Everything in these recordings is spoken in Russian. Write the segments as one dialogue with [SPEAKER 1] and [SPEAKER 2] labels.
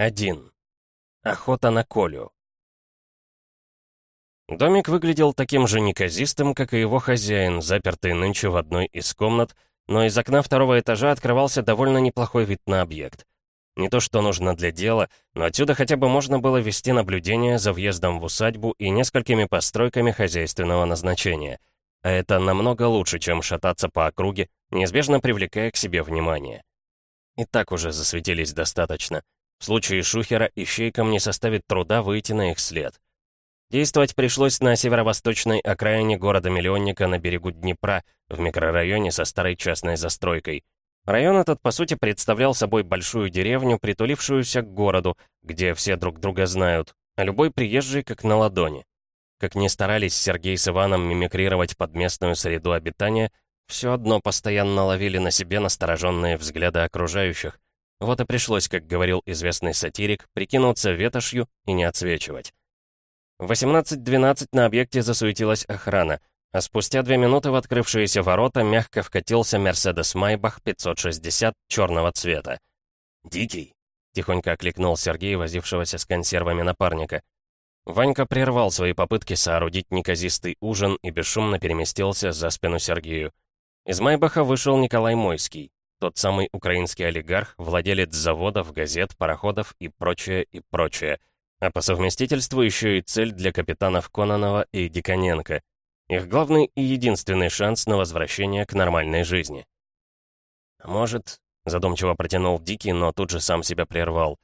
[SPEAKER 1] 1. Охота на Колю. Домик выглядел таким же неказистым, как и его хозяин, запертый нынче в одной из комнат, но из окна второго этажа открывался довольно неплохой вид на объект. Не то, что нужно для дела, но отсюда хотя бы можно было вести наблюдение за въездом в усадьбу и несколькими постройками хозяйственного назначения. А это намного лучше, чем шататься по округе, неизбежно привлекая к себе внимание. И так уже засветились достаточно — в случае Шухера ищейкам не составит труда выйти на их след. Действовать пришлось на северо-восточной окраине города-миллионника на берегу Днепра, в микрорайоне со старой частной застройкой. Район этот, по сути, представлял собой большую деревню, притулившуюся к городу, где все друг друга знают, а любой приезжий как на ладони. Как ни старались Сергей с Иваном мимикрировать под местную среду обитания, все одно постоянно ловили на себе настороженные взгляды окружающих, вот и пришлось, как говорил известный сатирик, прикинуться ветошью и не отсвечивать. В 18.12 на объекте засуетилась охрана, а спустя две минуты в открывшиеся ворота мягко вкатился Мерседес Майбах 560 черного цвета. «Дикий!» — тихонько окликнул Сергей, возившегося с консервами напарника. Ванька прервал свои попытки соорудить неказистый ужин и бесшумно переместился за спину Сергею. Из Майбаха вышел Николай Мойский. Тот самый украинский олигарх, владелец заводов, газет, пароходов и прочее, и прочее. А по совместительству еще и цель для капитанов Кононова и Диконенко. Их главный и единственный шанс на возвращение к нормальной жизни. «А может...» — задумчиво протянул Дикий, но тут же сам себя прервал.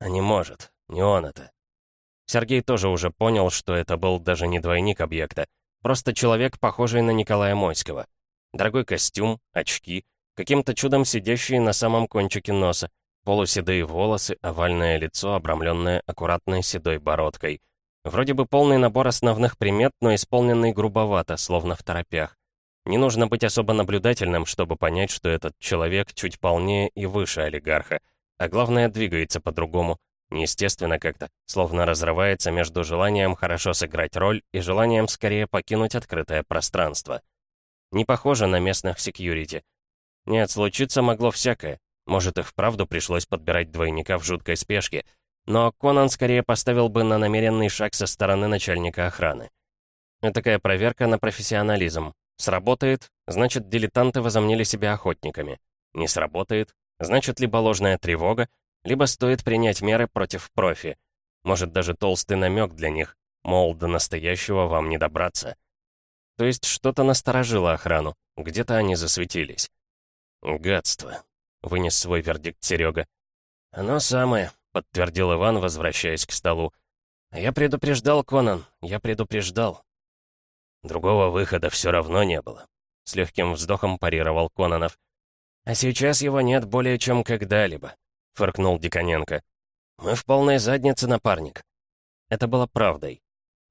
[SPEAKER 1] «А не может, не он это». Сергей тоже уже понял, что это был даже не двойник объекта. Просто человек, похожий на Николая Мойского. Дорогой костюм, очки — каким-то чудом сидящие на самом кончике носа, полуседые волосы, овальное лицо, обрамленное аккуратной седой бородкой. Вроде бы полный набор основных примет, но исполненный грубовато, словно в торопях. Не нужно быть особо наблюдательным, чтобы понять, что этот человек чуть полнее и выше олигарха, а главное, двигается по-другому, неестественно как-то, словно разрывается между желанием хорошо сыграть роль и желанием скорее покинуть открытое пространство. Не похоже на местных секьюрити — нет, случиться могло всякое. Может, и вправду пришлось подбирать двойника в жуткой спешке. Но Конан скорее поставил бы на намеренный шаг со стороны начальника охраны. Такая проверка на профессионализм. Сработает, значит, дилетанты возомнили себя охотниками. Не сработает, значит, либо ложная тревога, либо стоит принять меры против профи. Может, даже толстый намек для них, мол, до настоящего вам не добраться. То есть что-то насторожило охрану, где-то они засветились. «Гадство», — вынес свой вердикт Серега. «Оно самое», — подтвердил Иван, возвращаясь к столу. «Я предупреждал, Конан, я предупреждал». Другого выхода все равно не было. С легким вздохом парировал Кононов. «А сейчас его нет более чем когда-либо», — фыркнул Диконенко. «Мы в полной заднице, напарник». Это было правдой.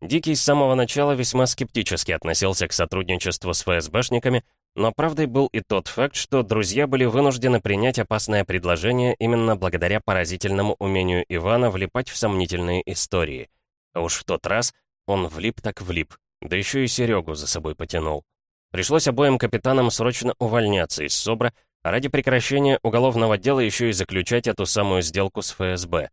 [SPEAKER 1] Дикий с самого начала весьма скептически относился к сотрудничеству с ФСБшниками, но правдой был и тот факт, что друзья были вынуждены принять опасное предложение именно благодаря поразительному умению Ивана влипать в сомнительные истории. А уж в тот раз он влип так влип, да еще и Серегу за собой потянул. Пришлось обоим капитанам срочно увольняться из СОБРа, а ради прекращения уголовного дела еще и заключать эту самую сделку с ФСБ.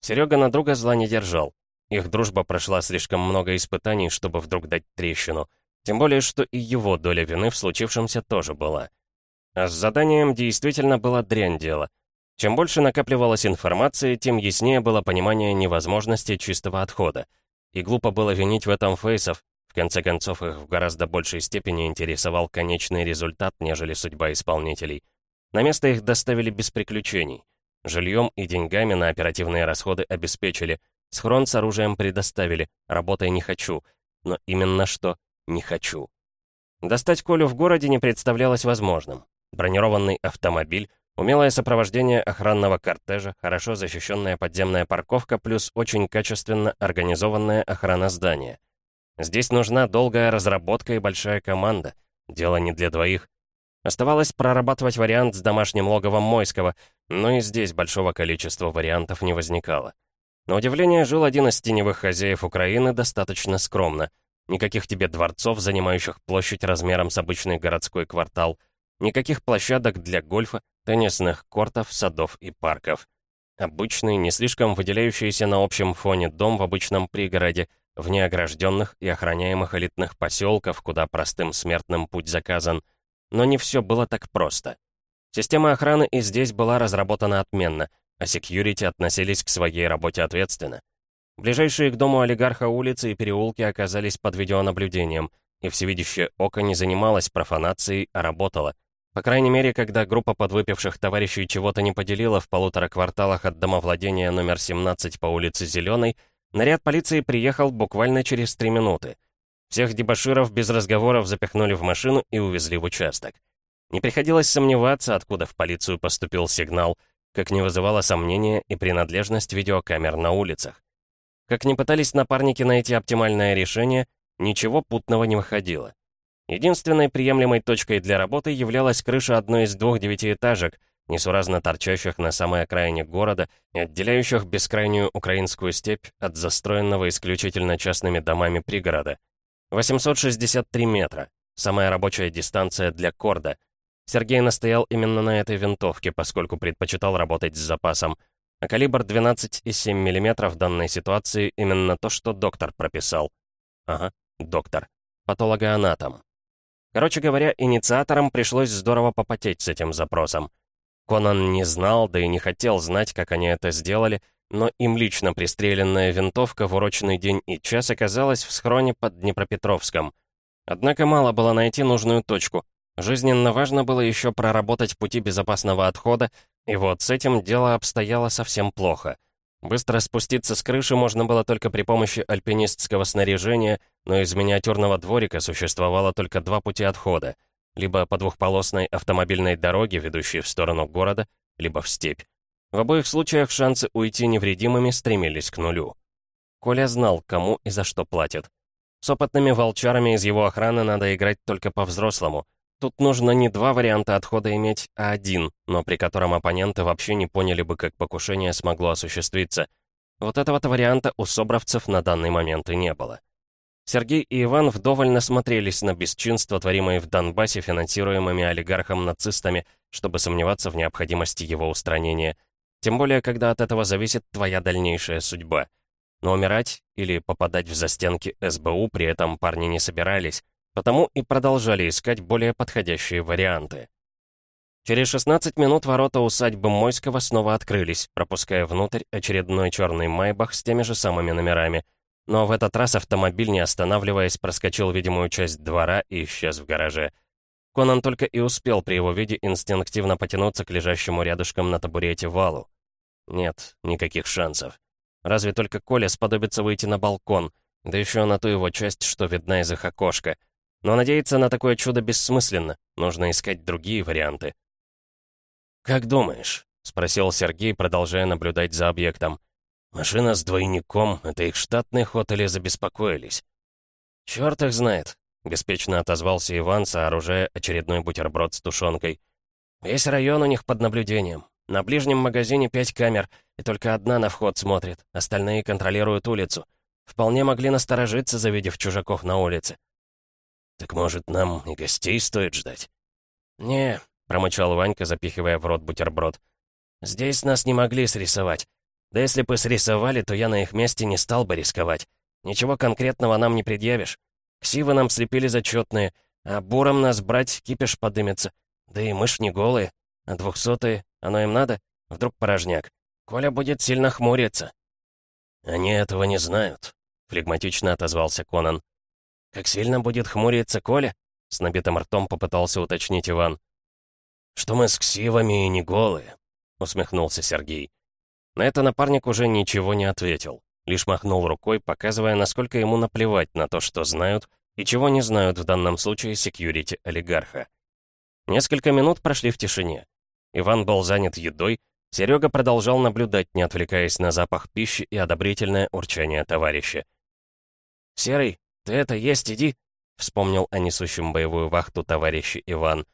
[SPEAKER 1] Серега на друга зла не держал. Их дружба прошла слишком много испытаний, чтобы вдруг дать трещину — тем более, что и его доля вины в случившемся тоже была. А с заданием действительно было дрянь дело. Чем больше накапливалась информации, тем яснее было понимание невозможности чистого отхода. И глупо было винить в этом фейсов, в конце концов их в гораздо большей степени интересовал конечный результат, нежели судьба исполнителей. На место их доставили без приключений. Жильем и деньгами на оперативные расходы обеспечили, схрон с оружием предоставили, работай не хочу. Но именно что не хочу. Достать Колю в городе не представлялось возможным. Бронированный автомобиль, умелое сопровождение охранного кортежа, хорошо защищенная подземная парковка плюс очень качественно организованная охрана здания. Здесь нужна долгая разработка и большая команда. Дело не для двоих. Оставалось прорабатывать вариант с домашним логовом Мойского, но и здесь большого количества вариантов не возникало. На удивление, жил один из теневых хозяев Украины достаточно скромно — Никаких тебе дворцов, занимающих площадь размером с обычный городской квартал. Никаких площадок для гольфа, теннисных кортов, садов и парков. Обычный, не слишком выделяющийся на общем фоне дом в обычном пригороде, вне огражденных и охраняемых элитных поселков, куда простым смертным путь заказан. Но не все было так просто. Система охраны и здесь была разработана отменно, а секьюрити относились к своей работе ответственно. Ближайшие к дому олигарха улицы и переулки оказались под видеонаблюдением, и всевидящее око не занималось профанацией, а работало. По крайней мере, когда группа подвыпивших товарищей чего-то не поделила в полутора кварталах от домовладения номер 17 по улице Зеленой, наряд полиции приехал буквально через три минуты. Всех дебоширов без разговоров запихнули в машину и увезли в участок. Не приходилось сомневаться, откуда в полицию поступил сигнал, как не вызывало сомнения и принадлежность видеокамер на улицах. Как ни пытались напарники найти оптимальное решение, ничего путного не выходило. Единственной приемлемой точкой для работы являлась крыша одной из двух девятиэтажек, несуразно торчащих на самой окраине города и отделяющих бескрайнюю украинскую степь от застроенного исключительно частными домами пригорода. 863 метра. Самая рабочая дистанция для Корда. Сергей настоял именно на этой винтовке, поскольку предпочитал работать с запасом — а калибр 12,7 мм в данной ситуации именно то, что доктор прописал. Ага, доктор. Патологоанатом. Короче говоря, инициаторам пришлось здорово попотеть с этим запросом. Конан не знал, да и не хотел знать, как они это сделали, но им лично пристреленная винтовка в урочный день и час оказалась в схроне под Днепропетровском. Однако мало было найти нужную точку. Жизненно важно было еще проработать пути безопасного отхода, и вот с этим дело обстояло совсем плохо. Быстро спуститься с крыши можно было только при помощи альпинистского снаряжения, но из миниатюрного дворика существовало только два пути отхода. Либо по двухполосной автомобильной дороге, ведущей в сторону города, либо в степь. В обоих случаях шансы уйти невредимыми стремились к нулю. Коля знал, кому и за что платят. С опытными волчарами из его охраны надо играть только по-взрослому — Тут нужно не два варианта отхода иметь, а один, но при котором оппоненты вообще не поняли бы, как покушение смогло осуществиться. Вот этого-то варианта у собравцев на данный момент и не было. Сергей и Иван вдоволь насмотрелись на бесчинство, творимое в Донбассе финансируемыми олигархом-нацистами, чтобы сомневаться в необходимости его устранения. Тем более, когда от этого зависит твоя дальнейшая судьба. Но умирать или попадать в застенки СБУ при этом парни не собирались, Потому и продолжали искать более подходящие варианты. Через 16 минут ворота усадьбы Мойского снова открылись, пропуская внутрь очередной черный майбах с теми же самыми номерами. Но в этот раз автомобиль, не останавливаясь, проскочил видимую часть двора и исчез в гараже. Конан только и успел при его виде инстинктивно потянуться к лежащему рядышком на табурете валу. Нет, никаких шансов. Разве только Коля сподобится выйти на балкон, да еще на ту его часть, что видна из их окошка — но надеяться на такое чудо бессмысленно. Нужно искать другие варианты. «Как думаешь?» — спросил Сергей, продолжая наблюдать за объектом. «Машина с двойником — это их штатный ход или забеспокоились?» «Чёрт их знает», — беспечно отозвался Иван, сооружая очередной бутерброд с тушенкой. «Весь район у них под наблюдением. На ближнем магазине пять камер, и только одна на вход смотрит, остальные контролируют улицу. Вполне могли насторожиться, завидев чужаков на улице. «Так, может, нам и гостей стоит ждать?» «Не», — промычал Ванька, запихивая в рот бутерброд. «Здесь нас не могли срисовать. Да если бы срисовали, то я на их месте не стал бы рисковать. Ничего конкретного нам не предъявишь. Ксивы нам слепили зачетные, а буром нас брать кипиш подымется. Да и мышь не голые. А двухсотые, оно им надо? Вдруг порожняк. Коля будет сильно хмуриться». «Они этого не знают», — флегматично отозвался Конан. «Как сильно будет хмуриться Коля?» — с набитым ртом попытался уточнить Иван. «Что мы с ксивами и не голые», — усмехнулся Сергей. На это напарник уже ничего не ответил, лишь махнул рукой, показывая, насколько ему наплевать на то, что знают и чего не знают в данном случае секьюрити олигарха. Несколько минут прошли в тишине. Иван был занят едой, Серега продолжал наблюдать, не отвлекаясь на запах пищи и одобрительное урчание товарища. «Серый, «Ты это, есть иди!» — вспомнил о несущем боевую вахту товарищ Иван.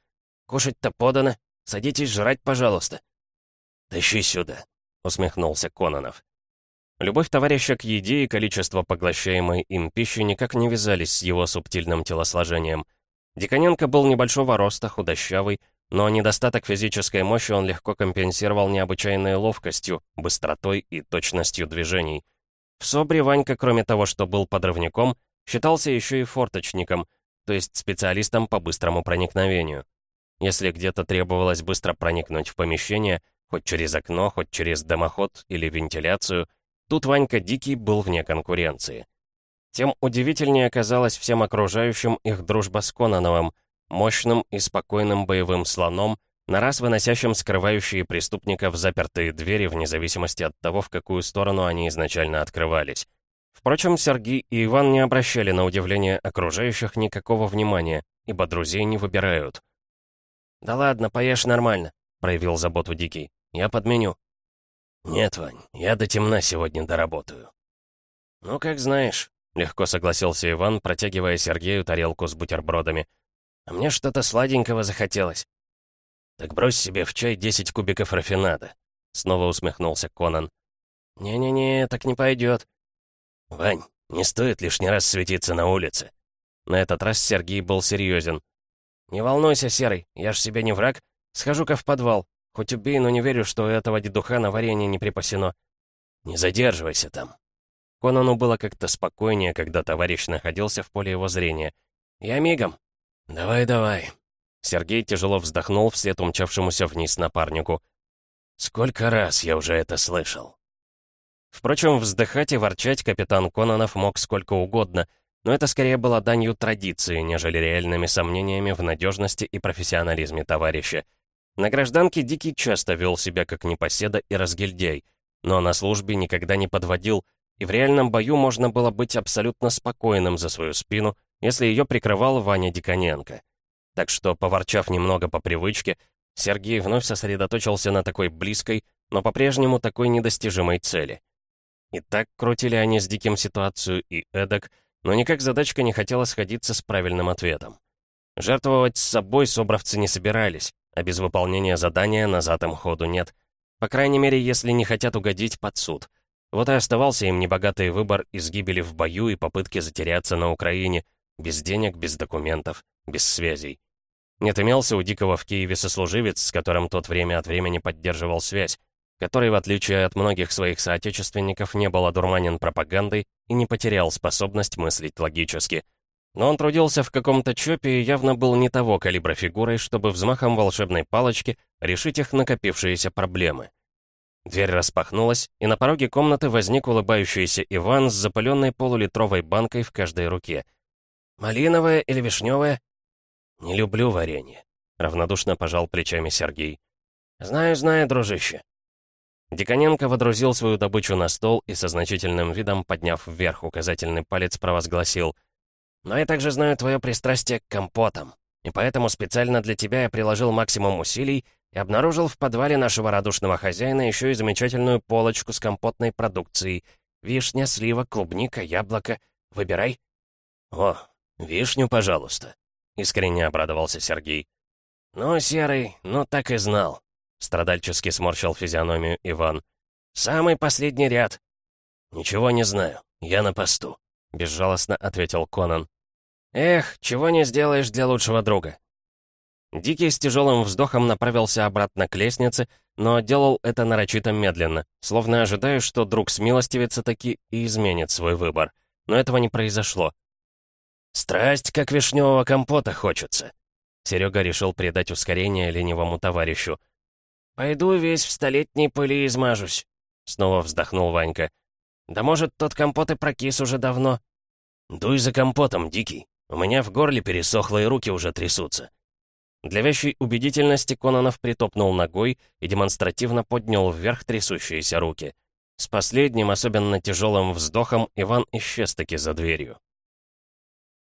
[SPEAKER 1] «Кушать-то подано. Садитесь жрать, пожалуйста». «Тащи сюда», — усмехнулся Кононов. Любовь товарища к еде и количество поглощаемой им пищи никак не вязались с его субтильным телосложением. Диконенко был небольшого роста, худощавый, но недостаток физической мощи он легко компенсировал необычайной ловкостью, быстротой и точностью движений. В СОБРе Ванька, кроме того, что был подрывником, считался еще и форточником, то есть специалистом по быстрому проникновению. Если где-то требовалось быстро проникнуть в помещение, хоть через окно, хоть через дымоход или вентиляцию, тут Ванька Дикий был вне конкуренции. Тем удивительнее оказалась всем окружающим их дружба с Кононовым, мощным и спокойным боевым слоном, на раз выносящим скрывающие преступников запертые двери вне зависимости от того, в какую сторону они изначально открывались. Впрочем, Сергей и Иван не обращали на удивление окружающих никакого внимания, ибо друзей не выбирают. «Да ладно, поешь нормально», — проявил заботу Дикий. «Я подменю».
[SPEAKER 2] «Нет, Вань, я до темна сегодня доработаю».
[SPEAKER 1] «Ну, как знаешь», — легко согласился Иван, протягивая Сергею тарелку с бутербродами. «А мне что-то сладенького захотелось».
[SPEAKER 2] «Так брось себе в чай 10 кубиков рафинада», — снова усмехнулся Конан.
[SPEAKER 1] «Не-не-не, так не пойдет.
[SPEAKER 2] «Вань, не стоит лишний раз светиться на улице».
[SPEAKER 1] На этот раз Сергей был серьезен. «Не волнуйся, Серый, я ж себе не враг. Схожу-ка в подвал. Хоть убей, но не верю, что у этого дедуха на варенье не припасено».
[SPEAKER 2] «Не задерживайся там».
[SPEAKER 1] Конану было как-то спокойнее, когда товарищ находился в поле его зрения. «Я мигом».
[SPEAKER 2] «Давай-давай».
[SPEAKER 1] Сергей тяжело вздохнул вслед умчавшемуся вниз напарнику.
[SPEAKER 2] «Сколько раз я уже это слышал?»
[SPEAKER 1] Впрочем, вздыхать и ворчать капитан Кононов мог сколько угодно, но это скорее было данью традиции, нежели реальными сомнениями в надежности и профессионализме товарища. На гражданке Дикий часто вел себя как непоседа и разгильдяй, но на службе никогда не подводил, и в реальном бою можно было быть абсолютно спокойным за свою спину, если ее прикрывал Ваня Диконенко. Так что, поворчав немного по привычке, Сергей вновь сосредоточился на такой близкой, но по-прежнему такой недостижимой цели — и так крутили они с Диким ситуацию и эдак, но никак задачка не хотела сходиться с правильным ответом. Жертвовать с собой собравцы не собирались, а без выполнения задания назад им ходу нет. По крайней мере, если не хотят угодить под суд. Вот и оставался им небогатый выбор из гибели в бою и попытки затеряться на Украине, без денег, без документов, без связей. Нет, имелся у Дикого в Киеве сослуживец, с которым тот время от времени поддерживал связь который, в отличие от многих своих соотечественников, не был одурманен пропагандой и не потерял способность мыслить логически. Но он трудился в каком-то чопе и явно был не того калибра фигурой, чтобы взмахом волшебной палочки решить их накопившиеся проблемы. Дверь распахнулась, и на пороге комнаты возник улыбающийся Иван с запыленной полулитровой банкой в каждой руке. «Малиновая или вишневая?»
[SPEAKER 2] «Не люблю варенье», — равнодушно пожал плечами Сергей.
[SPEAKER 1] «Знаю, знаю, дружище. Диконенко водрузил свою добычу на стол и со значительным видом, подняв вверх указательный палец, провозгласил. «Но я также знаю твое пристрастие к компотам, и поэтому специально для тебя я приложил максимум усилий и обнаружил в подвале нашего радушного хозяина еще и замечательную полочку с компотной продукцией. Вишня, слива, клубника, яблоко. Выбирай».
[SPEAKER 2] «О, вишню, пожалуйста», — искренне обрадовался Сергей.
[SPEAKER 1] «Ну, Серый, ну так и знал. Страдальчески сморщил физиономию Иван. «Самый последний ряд».
[SPEAKER 2] «Ничего не знаю. Я на посту», — безжалостно ответил Конан.
[SPEAKER 1] «Эх, чего не сделаешь для лучшего друга». Дикий с тяжелым вздохом направился обратно к лестнице, но делал это нарочито медленно, словно ожидая, что друг смилостивится таки и изменит свой выбор. Но этого не произошло.
[SPEAKER 2] «Страсть, как вишневого компота, хочется», —
[SPEAKER 1] Серега решил придать ускорение ленивому товарищу. «Пойду весь в столетней пыли измажусь», — снова вздохнул Ванька. «Да может, тот компот и прокис уже давно».
[SPEAKER 2] «Дуй за компотом, Дикий. У меня в горле пересохло и руки уже трясутся».
[SPEAKER 1] Для вещей убедительности Кононов притопнул ногой и демонстративно поднял вверх трясущиеся руки. С последним, особенно тяжелым вздохом, Иван исчез-таки за дверью.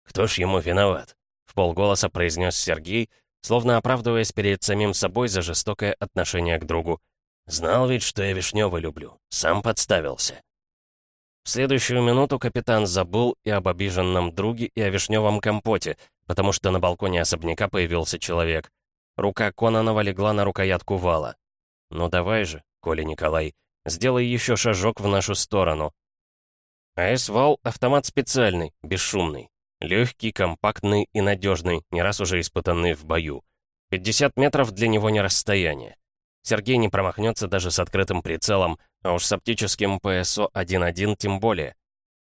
[SPEAKER 2] «Кто ж ему виноват?»
[SPEAKER 1] — в полголоса произнес Сергей, словно оправдываясь перед самим собой за жестокое отношение к другу.
[SPEAKER 2] «Знал ведь, что я Вишнёва люблю. Сам подставился».
[SPEAKER 1] В следующую минуту капитан забыл и об обиженном друге, и о вишневом компоте, потому что на балконе особняка появился человек. Рука Кононова легла на рукоятку вала. «Ну давай же, Коля Николай, сделай еще шажок в нашу сторону». АС-вал — автомат специальный, бесшумный. Легкий, компактный и надежный, не раз уже испытанный в бою. 50 метров для него не расстояние. Сергей не промахнется даже с открытым прицелом, а уж с оптическим ПСО-1.1 тем более.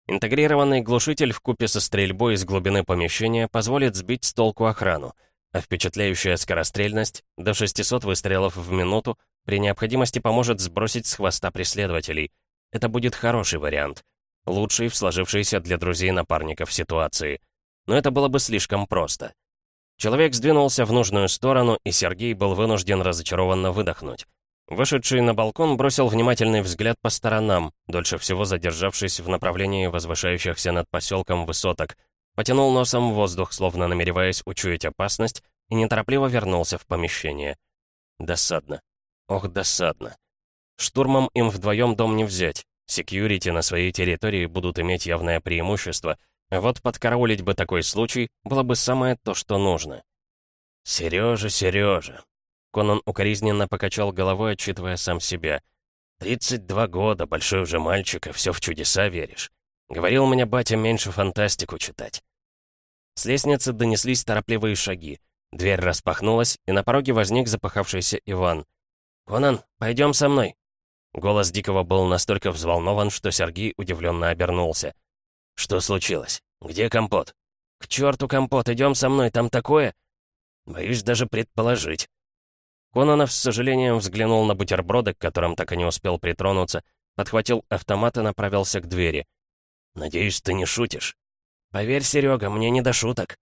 [SPEAKER 1] Интегрированный глушитель в купе со стрельбой из глубины помещения позволит сбить с толку охрану, а впечатляющая скорострельность до 600 выстрелов в минуту при необходимости поможет сбросить с хвоста преследователей. Это будет хороший вариант. Лучший в сложившейся для друзей-напарников ситуации. Но это было бы слишком просто. Человек сдвинулся в нужную сторону, и Сергей был вынужден разочарованно выдохнуть. Вышедший на балкон бросил внимательный взгляд по сторонам, дольше всего задержавшись в направлении возвышающихся над поселком высоток, потянул носом в воздух, словно намереваясь учуять опасность, и неторопливо вернулся в помещение. Досадно. Ох, досадно. Штурмом им вдвоем дом не взять. Секьюрити на своей территории будут иметь явное преимущество — вот подкараулить бы такой случай было бы самое то, что нужно. «Сережа, Сережа!» Конан укоризненно покачал головой, отчитывая сам себя. «Тридцать два года, большой уже мальчик, и все в чудеса веришь. Говорил мне батя меньше фантастику читать». С лестницы донеслись торопливые шаги. Дверь распахнулась, и на пороге возник запахавшийся Иван. «Конан, пойдем со мной!» Голос Дикого был настолько взволнован, что Сергей удивленно обернулся. «Что случилось? Где компот?» «К черту компот, идем со мной, там такое...» «Боюсь даже предположить». Кононов с сожалением взглянул на бутерброды, к которым так и не успел притронуться, подхватил автомат и направился к двери. «Надеюсь, ты не шутишь?» «Поверь, Серега, мне не до шуток».